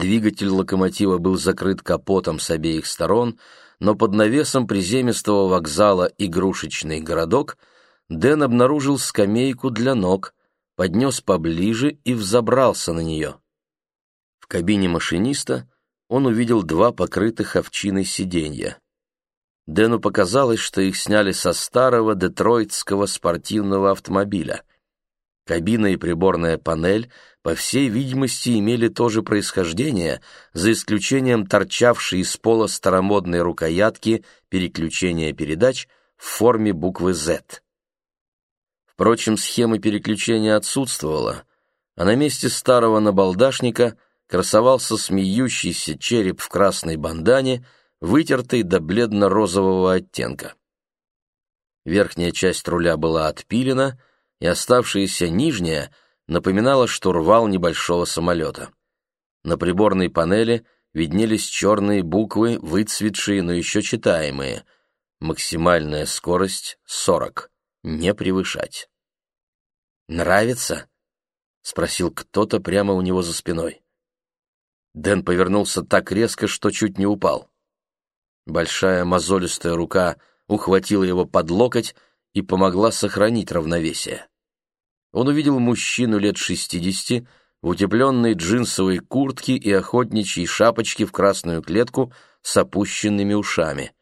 Двигатель локомотива был закрыт капотом с обеих сторон, но под навесом приземистого вокзала «Игрушечный городок» Дэн обнаружил скамейку для ног, поднес поближе и взобрался на нее. В кабине машиниста он увидел два покрытых овчиной сиденья. Дэну показалось, что их сняли со старого детройтского спортивного автомобиля. Кабина и приборная панель, по всей видимости, имели то же происхождение, за исключением торчавшей из пола старомодной рукоятки переключения передач в форме буквы Z. Впрочем, схемы переключения отсутствовала, а на месте старого набалдашника красовался смеющийся череп в красной бандане — вытертый до бледно-розового оттенка. Верхняя часть руля была отпилена, и оставшаяся нижняя напоминала штурвал небольшого самолета. На приборной панели виднелись черные буквы, выцветшие, но еще читаемые. Максимальная скорость — 40. Не превышать. «Нравится?» — спросил кто-то прямо у него за спиной. Дэн повернулся так резко, что чуть не упал. Большая мозолистая рука ухватила его под локоть и помогла сохранить равновесие. Он увидел мужчину лет шестидесяти в утепленной джинсовой куртке и охотничьей шапочке в красную клетку с опущенными ушами.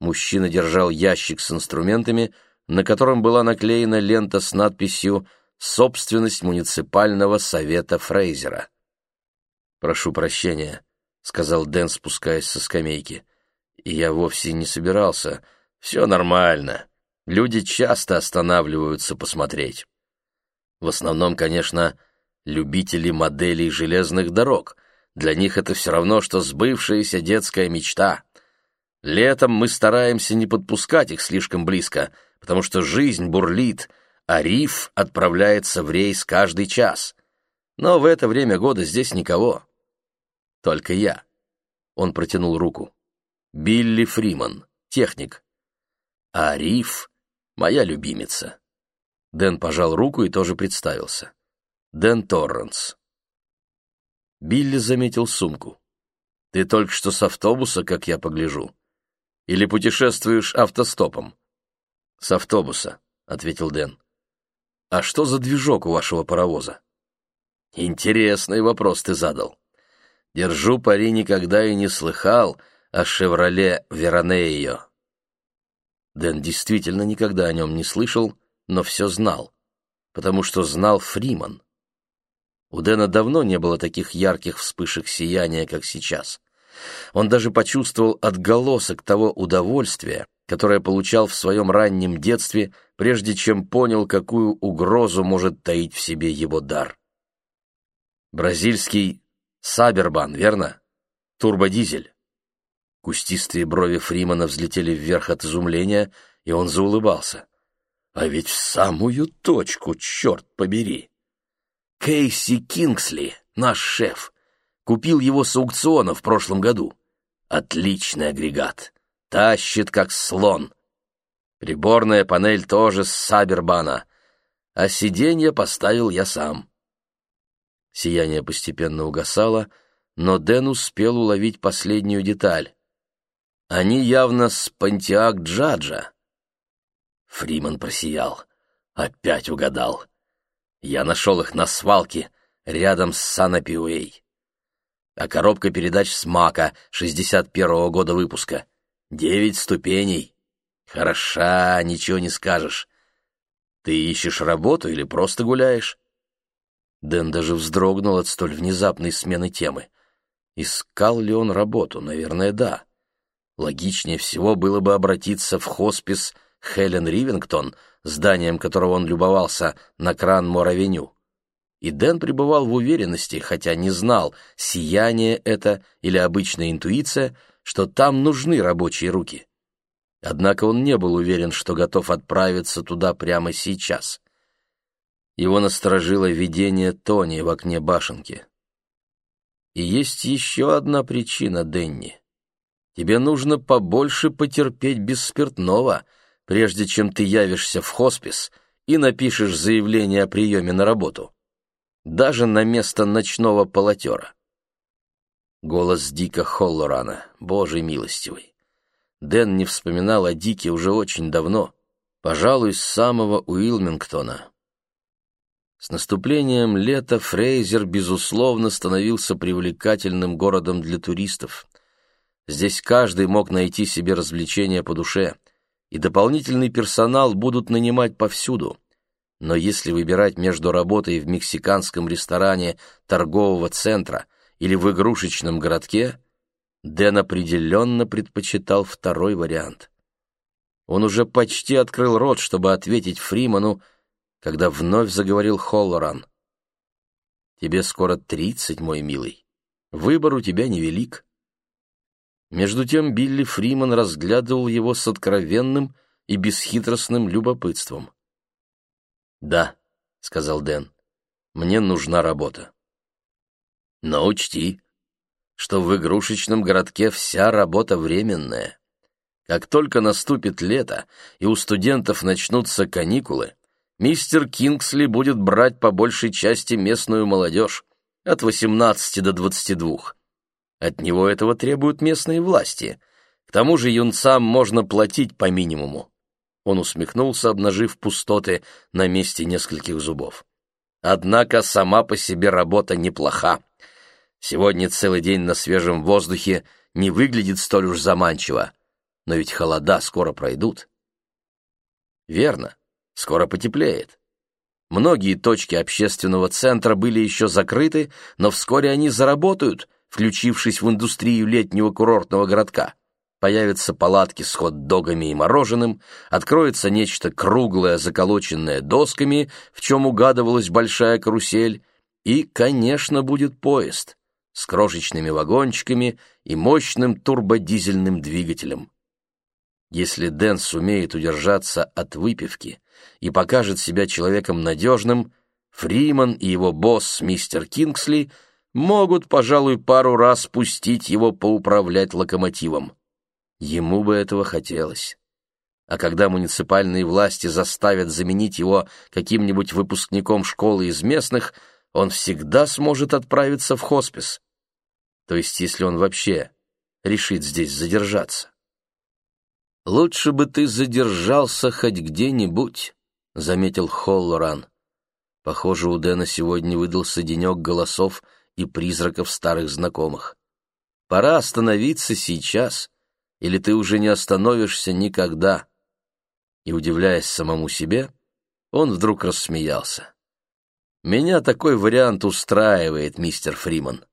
Мужчина держал ящик с инструментами, на котором была наклеена лента с надписью «Собственность муниципального совета Фрейзера». «Прошу прощения», — сказал Дэн, спускаясь со скамейки. И я вовсе не собирался. Все нормально. Люди часто останавливаются посмотреть. В основном, конечно, любители моделей железных дорог. Для них это все равно, что сбывшаяся детская мечта. Летом мы стараемся не подпускать их слишком близко, потому что жизнь бурлит, а риф отправляется в рейс каждый час. Но в это время года здесь никого. Только я. Он протянул руку. Билли Фриман, техник. А Риф — моя любимица. Дэн пожал руку и тоже представился. Дэн Торренс. Билли заметил сумку. «Ты только что с автобуса, как я погляжу. Или путешествуешь автостопом?» «С автобуса», — ответил Дэн. «А что за движок у вашего паровоза?» «Интересный вопрос ты задал. Держу пари, никогда и не слыхал, о «Шевроле Веронео». Дэн действительно никогда о нем не слышал, но все знал, потому что знал Фриман. У Дэна давно не было таких ярких вспышек сияния, как сейчас. Он даже почувствовал отголосок того удовольствия, которое получал в своем раннем детстве, прежде чем понял, какую угрозу может таить в себе его дар. Бразильский Сабербан, верно? Турбодизель. Кустистые брови Фримана взлетели вверх от изумления, и он заулыбался. «А ведь в самую точку, черт побери!» Кейси Кингсли, наш шеф, купил его с аукциона в прошлом году. Отличный агрегат. Тащит, как слон. Приборная панель тоже с Сабербана, а сиденье поставил я сам. Сияние постепенно угасало, но Дэн успел уловить последнюю деталь. Они явно с Пантиак Джаджа. Фриман просиял. Опять угадал. Я нашел их на свалке рядом с Санапиуэй. А коробка передач с Мака 61-го года выпуска. Девять ступеней. Хороша, ничего не скажешь. Ты ищешь работу или просто гуляешь? Дэн даже вздрогнул от столь внезапной смены темы. Искал ли он работу? Наверное, да. Логичнее всего было бы обратиться в хоспис Хелен Ривингтон, зданием которого он любовался на кран Моравеню. И Дэн пребывал в уверенности, хотя не знал, сияние это или обычная интуиция, что там нужны рабочие руки. Однако он не был уверен, что готов отправиться туда прямо сейчас. Его насторожило видение Тони в окне башенки. И есть еще одна причина, Денни. Тебе нужно побольше потерпеть без спиртного, прежде чем ты явишься в хоспис и напишешь заявление о приеме на работу. Даже на место ночного полотера. Голос Дика Холлорана, божий милостивый. Дэн не вспоминал о Дике уже очень давно, пожалуй, с самого Уилмингтона. С наступлением лета Фрейзер, безусловно, становился привлекательным городом для туристов. Здесь каждый мог найти себе развлечения по душе, и дополнительный персонал будут нанимать повсюду. Но если выбирать между работой в мексиканском ресторане торгового центра или в игрушечном городке, Дэн определенно предпочитал второй вариант. Он уже почти открыл рот, чтобы ответить Фриману, когда вновь заговорил Холлоран. «Тебе скоро тридцать, мой милый. Выбор у тебя невелик». Между тем Билли Фриман разглядывал его с откровенным и бесхитростным любопытством. «Да», — сказал Дэн, — «мне нужна работа». Но учти, что в игрушечном городке вся работа временная. Как только наступит лето и у студентов начнутся каникулы, мистер Кингсли будет брать по большей части местную молодежь, от 18 до 22. От него этого требуют местные власти. К тому же юнцам можно платить по минимуму. Он усмехнулся, обнажив пустоты на месте нескольких зубов. Однако сама по себе работа неплоха. Сегодня целый день на свежем воздухе не выглядит столь уж заманчиво, но ведь холода скоро пройдут. Верно, скоро потеплеет. Многие точки общественного центра были еще закрыты, но вскоре они заработают, включившись в индустрию летнего курортного городка. Появятся палатки с хот-догами и мороженым, откроется нечто круглое, заколоченное досками, в чем угадывалась большая карусель, и, конечно, будет поезд с крошечными вагончиками и мощным турбодизельным двигателем. Если Дэн сумеет удержаться от выпивки и покажет себя человеком надежным, Фриман и его босс мистер Кингсли могут, пожалуй, пару раз пустить его поуправлять локомотивом. Ему бы этого хотелось. А когда муниципальные власти заставят заменить его каким-нибудь выпускником школы из местных – он всегда сможет отправиться в хоспис. То есть, если он вообще решит здесь задержаться. «Лучше бы ты задержался хоть где-нибудь», — заметил Холлоран. Похоже, у Дэна сегодня выдался денек голосов и призраков старых знакомых. «Пора остановиться сейчас, или ты уже не остановишься никогда». И, удивляясь самому себе, он вдруг рассмеялся. Меня такой вариант устраивает, мистер Фриман.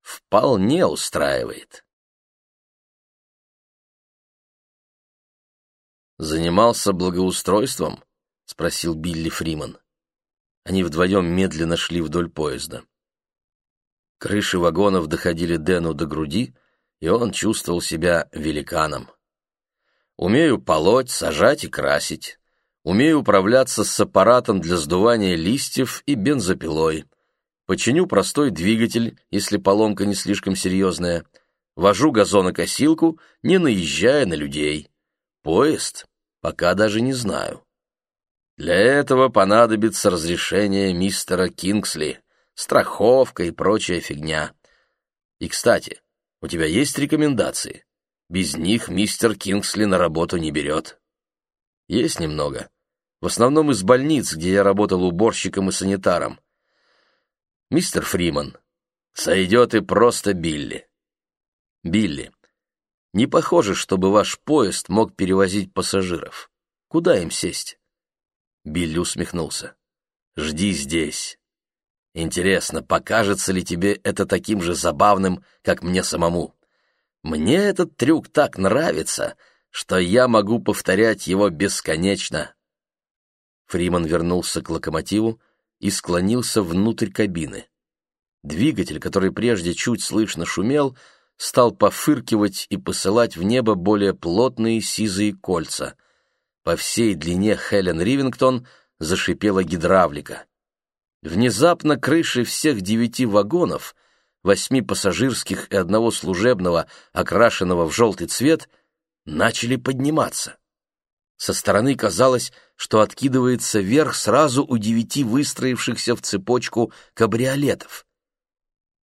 Вполне устраивает. Занимался благоустройством? спросил Билли Фриман. Они вдвоем медленно шли вдоль поезда. Крыши вагонов доходили Дэну до груди, и он чувствовал себя великаном. Умею полоть, сажать и красить. Умею управляться с аппаратом для сдувания листьев и бензопилой. Починю простой двигатель, если поломка не слишком серьезная. Вожу газонокосилку, не наезжая на людей. Поезд? Пока даже не знаю. Для этого понадобится разрешение мистера Кингсли, страховка и прочая фигня. И, кстати, у тебя есть рекомендации? Без них мистер Кингсли на работу не берет. Есть немного в основном из больниц, где я работал уборщиком и санитаром. Мистер Фриман, сойдет и просто Билли. Билли, не похоже, чтобы ваш поезд мог перевозить пассажиров. Куда им сесть? Билли усмехнулся. Жди здесь. Интересно, покажется ли тебе это таким же забавным, как мне самому? Мне этот трюк так нравится, что я могу повторять его бесконечно. Фриман вернулся к локомотиву и склонился внутрь кабины. Двигатель, который прежде чуть слышно шумел, стал пофыркивать и посылать в небо более плотные сизые кольца. По всей длине Хелен Ривингтон зашипела гидравлика. Внезапно крыши всех девяти вагонов, восьми пассажирских и одного служебного, окрашенного в желтый цвет, начали подниматься. Со стороны казалось, что откидывается вверх сразу у девяти выстроившихся в цепочку кабриолетов.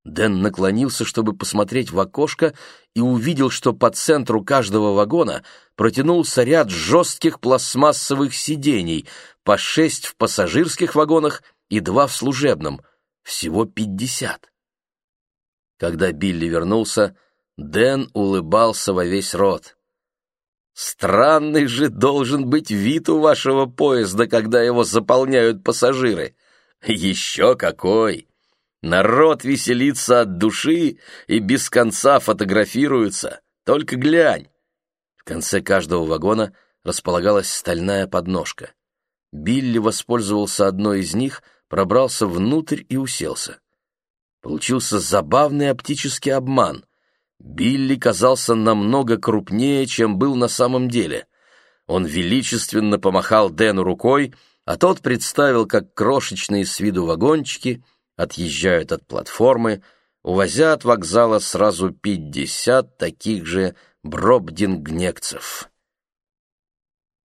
Дэн наклонился, чтобы посмотреть в окошко, и увидел, что по центру каждого вагона протянулся ряд жестких пластмассовых сидений, по шесть в пассажирских вагонах и два в служебном, всего пятьдесят. Когда Билли вернулся, Дэн улыбался во весь рот. «Странный же должен быть вид у вашего поезда, когда его заполняют пассажиры. Еще какой!» Народ веселится от души и без конца фотографируется. Только глянь. В конце каждого вагона располагалась стальная подножка. Билли воспользовался одной из них, пробрался внутрь и уселся. Получился забавный оптический обман. Билли казался намного крупнее, чем был на самом деле. Он величественно помахал Дэну рукой, а тот представил, как крошечные с виду вагончики — отъезжают от платформы, увозя от вокзала сразу пятьдесят таких же бробдингнекцев.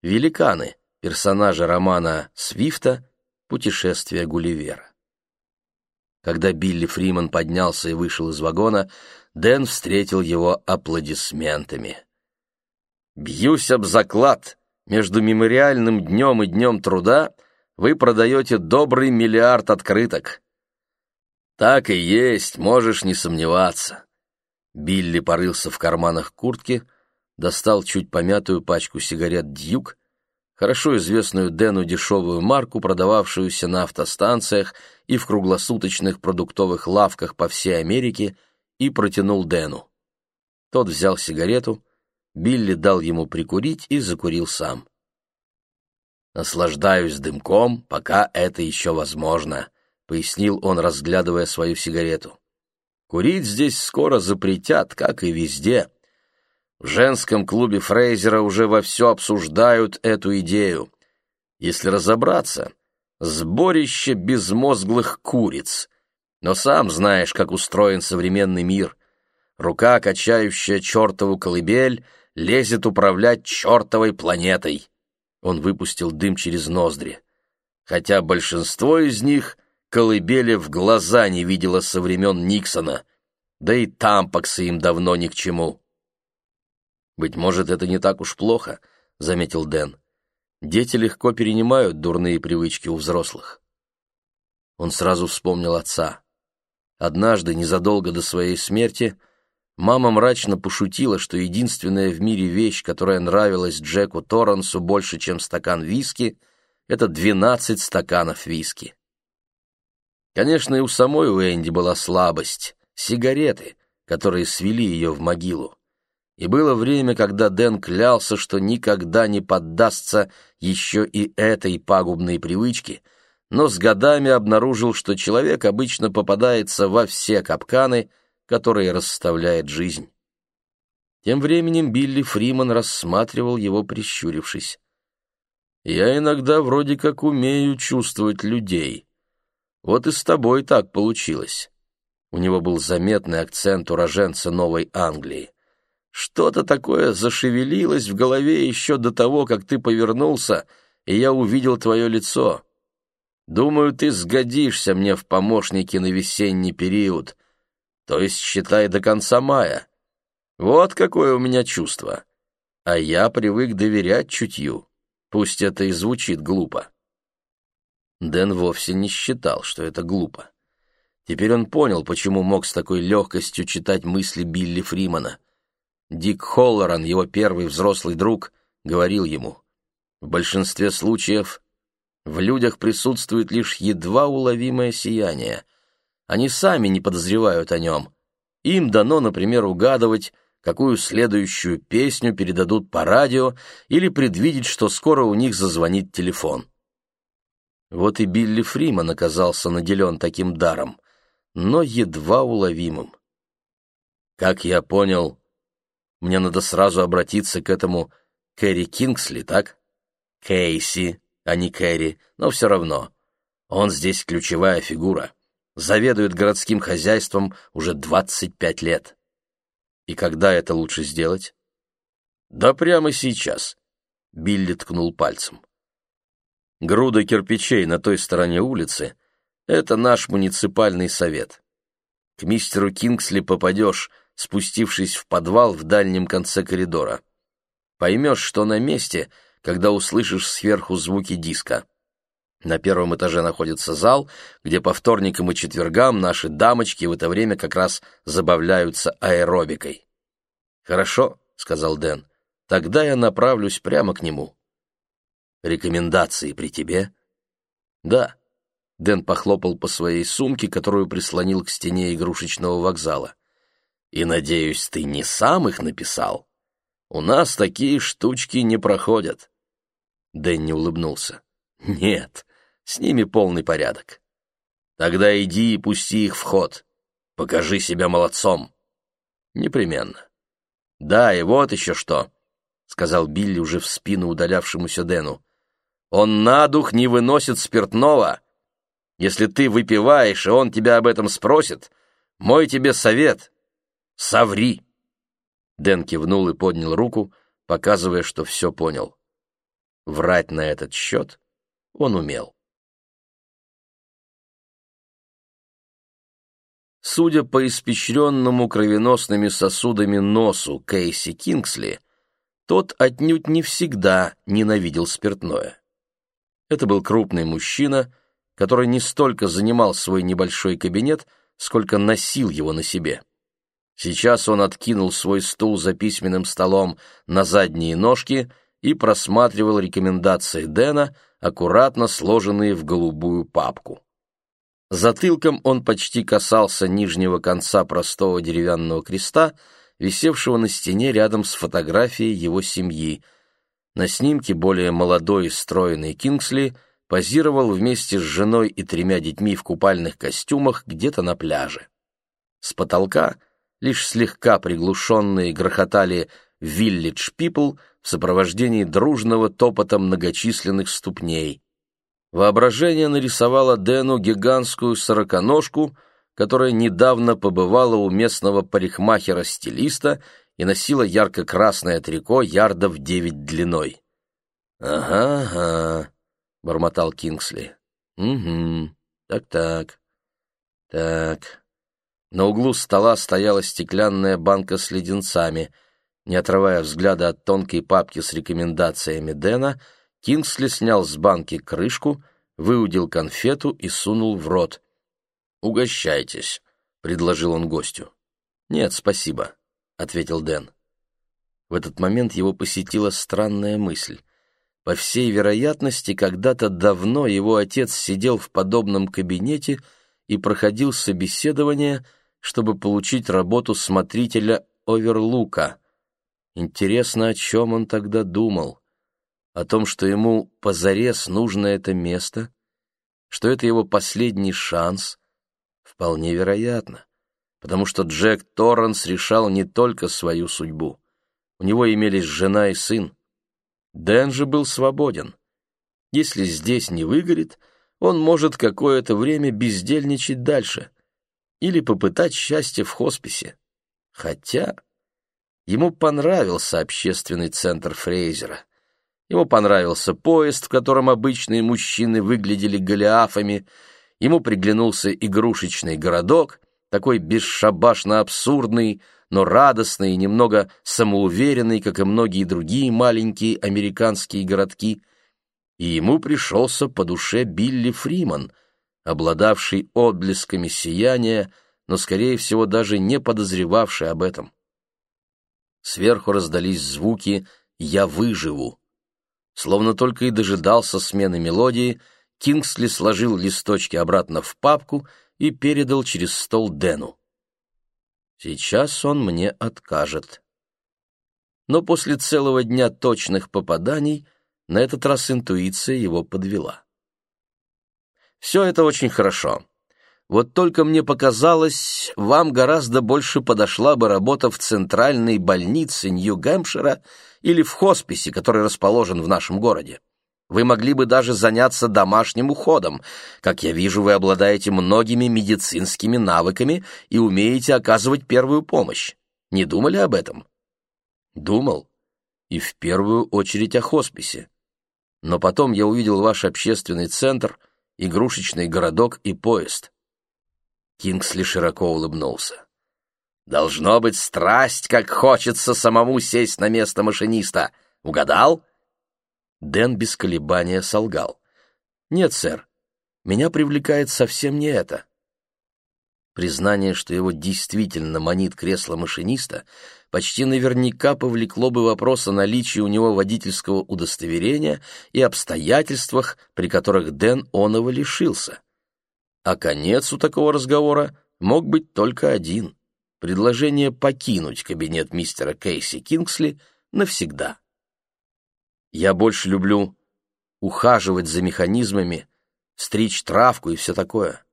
Великаны, персонажи романа Свифта «Путешествие Гулливера». Когда Билли Фриман поднялся и вышел из вагона, Дэн встретил его аплодисментами. «Бьюсь об заклад, между мемориальным днем и днем труда вы продаете добрый миллиард открыток. «Так и есть, можешь не сомневаться». Билли порылся в карманах куртки, достал чуть помятую пачку сигарет «Дьюк», хорошо известную Дэну дешевую марку, продававшуюся на автостанциях и в круглосуточных продуктовых лавках по всей Америке, и протянул Дэну. Тот взял сигарету, Билли дал ему прикурить и закурил сам. «Наслаждаюсь дымком, пока это еще возможно», — пояснил он, разглядывая свою сигарету. «Курить здесь скоро запретят, как и везде. В женском клубе Фрейзера уже вовсю обсуждают эту идею. Если разобраться, сборище безмозглых куриц. Но сам знаешь, как устроен современный мир. Рука, качающая чертову колыбель, лезет управлять чертовой планетой». Он выпустил дым через ноздри. Хотя большинство из них — колыбели в глаза не видела со времен Никсона, да и тампаксы им давно ни к чему. «Быть может, это не так уж плохо», — заметил Дэн. «Дети легко перенимают дурные привычки у взрослых». Он сразу вспомнил отца. Однажды, незадолго до своей смерти, мама мрачно пошутила, что единственная в мире вещь, которая нравилась Джеку Торрансу больше, чем стакан виски, это двенадцать стаканов виски. Конечно, и у самой Уэнди была слабость — сигареты, которые свели ее в могилу. И было время, когда Дэн клялся, что никогда не поддастся еще и этой пагубной привычке, но с годами обнаружил, что человек обычно попадается во все капканы, которые расставляет жизнь. Тем временем Билли Фриман рассматривал его, прищурившись. «Я иногда вроде как умею чувствовать людей», вот и с тобой так получилось. У него был заметный акцент уроженца Новой Англии. Что-то такое зашевелилось в голове еще до того, как ты повернулся, и я увидел твое лицо. Думаю, ты сгодишься мне в помощники на весенний период, то есть считай до конца мая. Вот какое у меня чувство. А я привык доверять чутью, пусть это и звучит глупо. Дэн вовсе не считал, что это глупо. Теперь он понял, почему мог с такой легкостью читать мысли Билли Фримана. Дик Холлоран, его первый взрослый друг, говорил ему, «В большинстве случаев в людях присутствует лишь едва уловимое сияние. Они сами не подозревают о нем. Им дано, например, угадывать, какую следующую песню передадут по радио или предвидеть, что скоро у них зазвонит телефон. Вот и Билли Фриман оказался наделен таким даром, но едва уловимым. Как я понял, мне надо сразу обратиться к этому Кэрри Кингсли, так? Кейси, а не Кэрри, но все равно. Он здесь ключевая фигура. Заведует городским хозяйством уже 25 лет. И когда это лучше сделать? Да прямо сейчас. Билли ткнул пальцем. Груда кирпичей на той стороне улицы — это наш муниципальный совет. К мистеру Кингсли попадешь, спустившись в подвал в дальнем конце коридора. Поймешь, что на месте, когда услышишь сверху звуки диска. На первом этаже находится зал, где по вторникам и четвергам наши дамочки в это время как раз забавляются аэробикой. «Хорошо», — сказал Дэн, — «тогда я направлюсь прямо к нему». «Рекомендации при тебе?» «Да». Дэн похлопал по своей сумке, которую прислонил к стене игрушечного вокзала. «И, надеюсь, ты не сам их написал? У нас такие штучки не проходят». Дэнни улыбнулся. «Нет, с ними полный порядок. Тогда иди и пусти их в ход. Покажи себя молодцом. Непременно. Да, и вот еще что, — сказал Билли уже в спину удалявшемуся Дэну. Он на дух не выносит спиртного. Если ты выпиваешь, и он тебя об этом спросит, мой тебе совет — соври. Дэн кивнул и поднял руку, показывая, что все понял. Врать на этот счет он умел. Судя по испещренному кровеносными сосудами носу Кейси Кингсли, тот отнюдь не всегда ненавидел спиртное. Это был крупный мужчина, который не столько занимал свой небольшой кабинет, сколько носил его на себе. Сейчас он откинул свой стул за письменным столом на задние ножки и просматривал рекомендации Дэна, аккуратно сложенные в голубую папку. Затылком он почти касался нижнего конца простого деревянного креста, висевшего на стене рядом с фотографией его семьи. На снимке более молодой и стройный Кингсли позировал вместе с женой и тремя детьми в купальных костюмах где-то на пляже. С потолка лишь слегка приглушенные грохотали «Village People» в сопровождении дружного топота многочисленных ступней. Воображение нарисовало Дэну гигантскую сороконожку, которая недавно побывала у местного парикмахера-стилиста и носила ярко-красное трико ярдов девять длиной. «Ага, ага», — бормотал Кингсли. «Угу, так-так, так». На углу стола стояла стеклянная банка с леденцами. Не отрывая взгляда от тонкой папки с рекомендациями Дэна, — Кингсли снял с банки крышку, выудил конфету и сунул в рот. «Угощайтесь», — предложил он гостю. «Нет, спасибо», — ответил Дэн. В этот момент его посетила странная мысль. По всей вероятности, когда-то давно его отец сидел в подобном кабинете и проходил собеседование, чтобы получить работу смотрителя оверлука. Интересно, о чем он тогда думал о том, что ему позарез нужно это место, что это его последний шанс, вполне вероятно, потому что Джек Торренс решал не только свою судьбу. У него имелись жена и сын. Дэн же был свободен. Если здесь не выгорит, он может какое-то время бездельничать дальше или попытать счастье в хосписе. Хотя ему понравился общественный центр Фрейзера — Ему понравился поезд, в котором обычные мужчины выглядели голиафами. Ему приглянулся игрушечный городок, такой бесшабашно абсурдный, но радостный и немного самоуверенный, как и многие другие маленькие американские городки. И ему пришелся по душе Билли Фриман, обладавший отблесками сияния, но, скорее всего, даже не подозревавший об этом. Сверху раздались звуки «Я выживу». Словно только и дожидался смены мелодии, Кингсли сложил листочки обратно в папку и передал через стол Дэну. Сейчас он мне откажет. Но после целого дня точных попаданий на этот раз интуиция его подвела. Все это очень хорошо. Вот только мне показалось, вам гораздо больше подошла бы работа в центральной больнице Нью-Гэмпшира или в хосписе, который расположен в нашем городе. Вы могли бы даже заняться домашним уходом. Как я вижу, вы обладаете многими медицинскими навыками и умеете оказывать первую помощь. Не думали об этом? Думал. И в первую очередь о хосписе. Но потом я увидел ваш общественный центр, игрушечный городок и поезд. Кингсли широко улыбнулся. «Должно быть страсть, как хочется самому сесть на место машиниста. Угадал?» Дэн без колебания солгал. «Нет, сэр, меня привлекает совсем не это». Признание, что его действительно манит кресло машиниста, почти наверняка повлекло бы вопрос о наличии у него водительского удостоверения и обстоятельствах, при которых Дэн оного лишился. А конец у такого разговора мог быть только один — предложение покинуть кабинет мистера Кейси Кингсли навсегда. Я больше люблю ухаживать за механизмами, стричь травку и все такое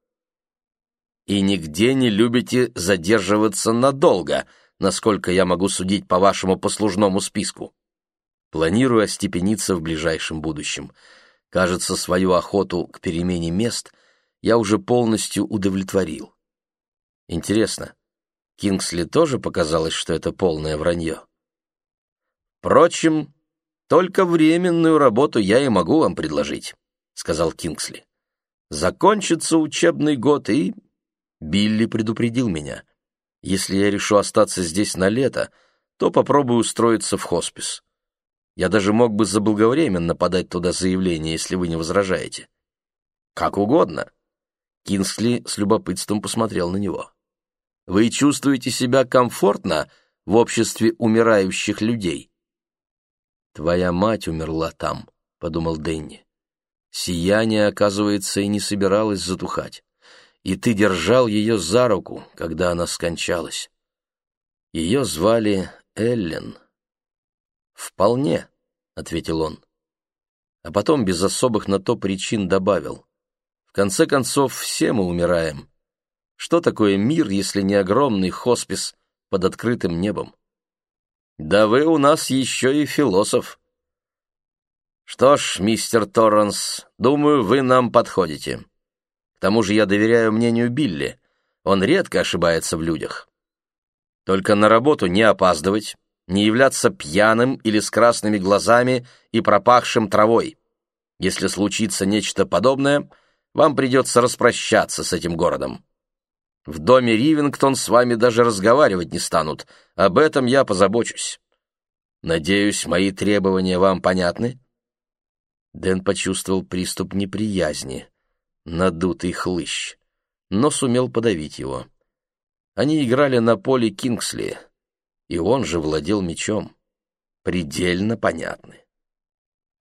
и нигде не любите задерживаться надолго, насколько я могу судить по вашему послужному списку. Планирую остепениться в ближайшем будущем. Кажется, свою охоту к перемене мест я уже полностью удовлетворил. Интересно, Кингсли тоже показалось, что это полное вранье? Впрочем, только временную работу я и могу вам предложить, — сказал Кингсли. Закончится учебный год, и Билли предупредил меня. Если я решу остаться здесь на лето, то попробую устроиться в хоспис. Я даже мог бы заблаговременно подать туда заявление, если вы не возражаете. Как угодно. Кинсли с любопытством посмотрел на него. Вы чувствуете себя комфортно в обществе умирающих людей? Твоя мать умерла там, подумал Дэнни. Сияние, оказывается, и не собиралось затухать и ты держал ее за руку, когда она скончалась. Ее звали Эллен. «Вполне», — ответил он. А потом без особых на то причин добавил. «В конце концов, все мы умираем. Что такое мир, если не огромный хоспис под открытым небом? Да вы у нас еще и философ». «Что ж, мистер Торренс, думаю, вы нам подходите. К тому же я доверяю мнению Билли. Он редко ошибается в людях. Только на работу не опаздывать, не являться пьяным или с красными глазами и пропахшим травой. Если случится нечто подобное, вам придется распрощаться с этим городом. В доме Ривингтон с вами даже разговаривать не станут. Об этом я позабочусь. Надеюсь, мои требования вам понятны?» Дэн почувствовал приступ неприязни надутый хлыщ, но сумел подавить его. Они играли на поле Кингсли, и он же владел мечом. Предельно понятны.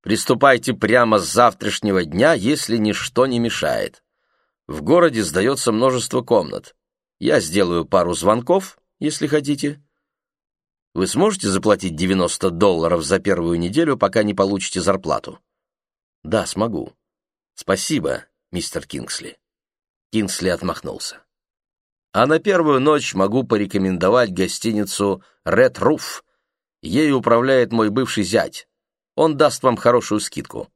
Приступайте прямо с завтрашнего дня, если ничто не мешает. В городе сдается множество комнат. Я сделаю пару звонков, если хотите. Вы сможете заплатить 90 долларов за первую неделю, пока не получите зарплату? Да, смогу. Спасибо, мистер Кингсли. Кингсли отмахнулся. А на первую ночь могу порекомендовать гостиницу Red Roof. Ею управляет мой бывший зять. Он даст вам хорошую скидку.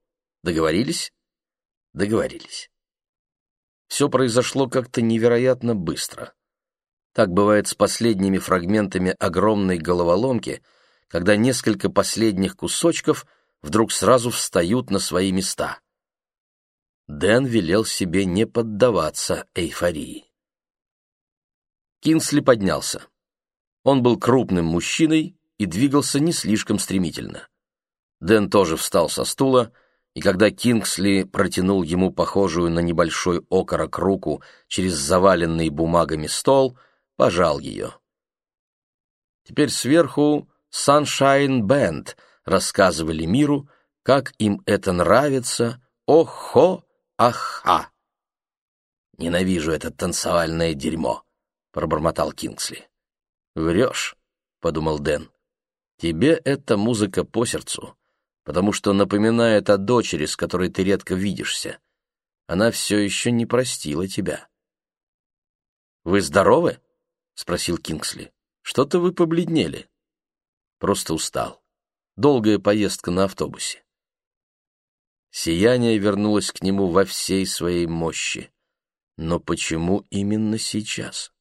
Договорились? Договорились. Все произошло как-то невероятно быстро. Так бывает с последними фрагментами огромной головоломки, когда несколько последних кусочков вдруг сразу встают на свои места. Дэн велел себе не поддаваться эйфории. Кинсли поднялся. Он был крупным мужчиной и двигался не слишком стремительно. Дэн тоже встал со стула, и когда Кингсли протянул ему похожую на небольшой окорок руку через заваленный бумагами стол, пожал ее. Теперь сверху Sunshine Band рассказывали миру, как им это нравится, ох-хо, Аха! Ненавижу это танцевальное дерьмо, пробормотал Кингсли. Врешь, подумал Дэн. Тебе эта музыка по сердцу, потому что напоминает о дочери, с которой ты редко видишься. Она все еще не простила тебя. Вы здоровы? спросил Кингсли. Что-то вы побледнели. Просто устал. Долгая поездка на автобусе. Сияние вернулось к нему во всей своей мощи. Но почему именно сейчас?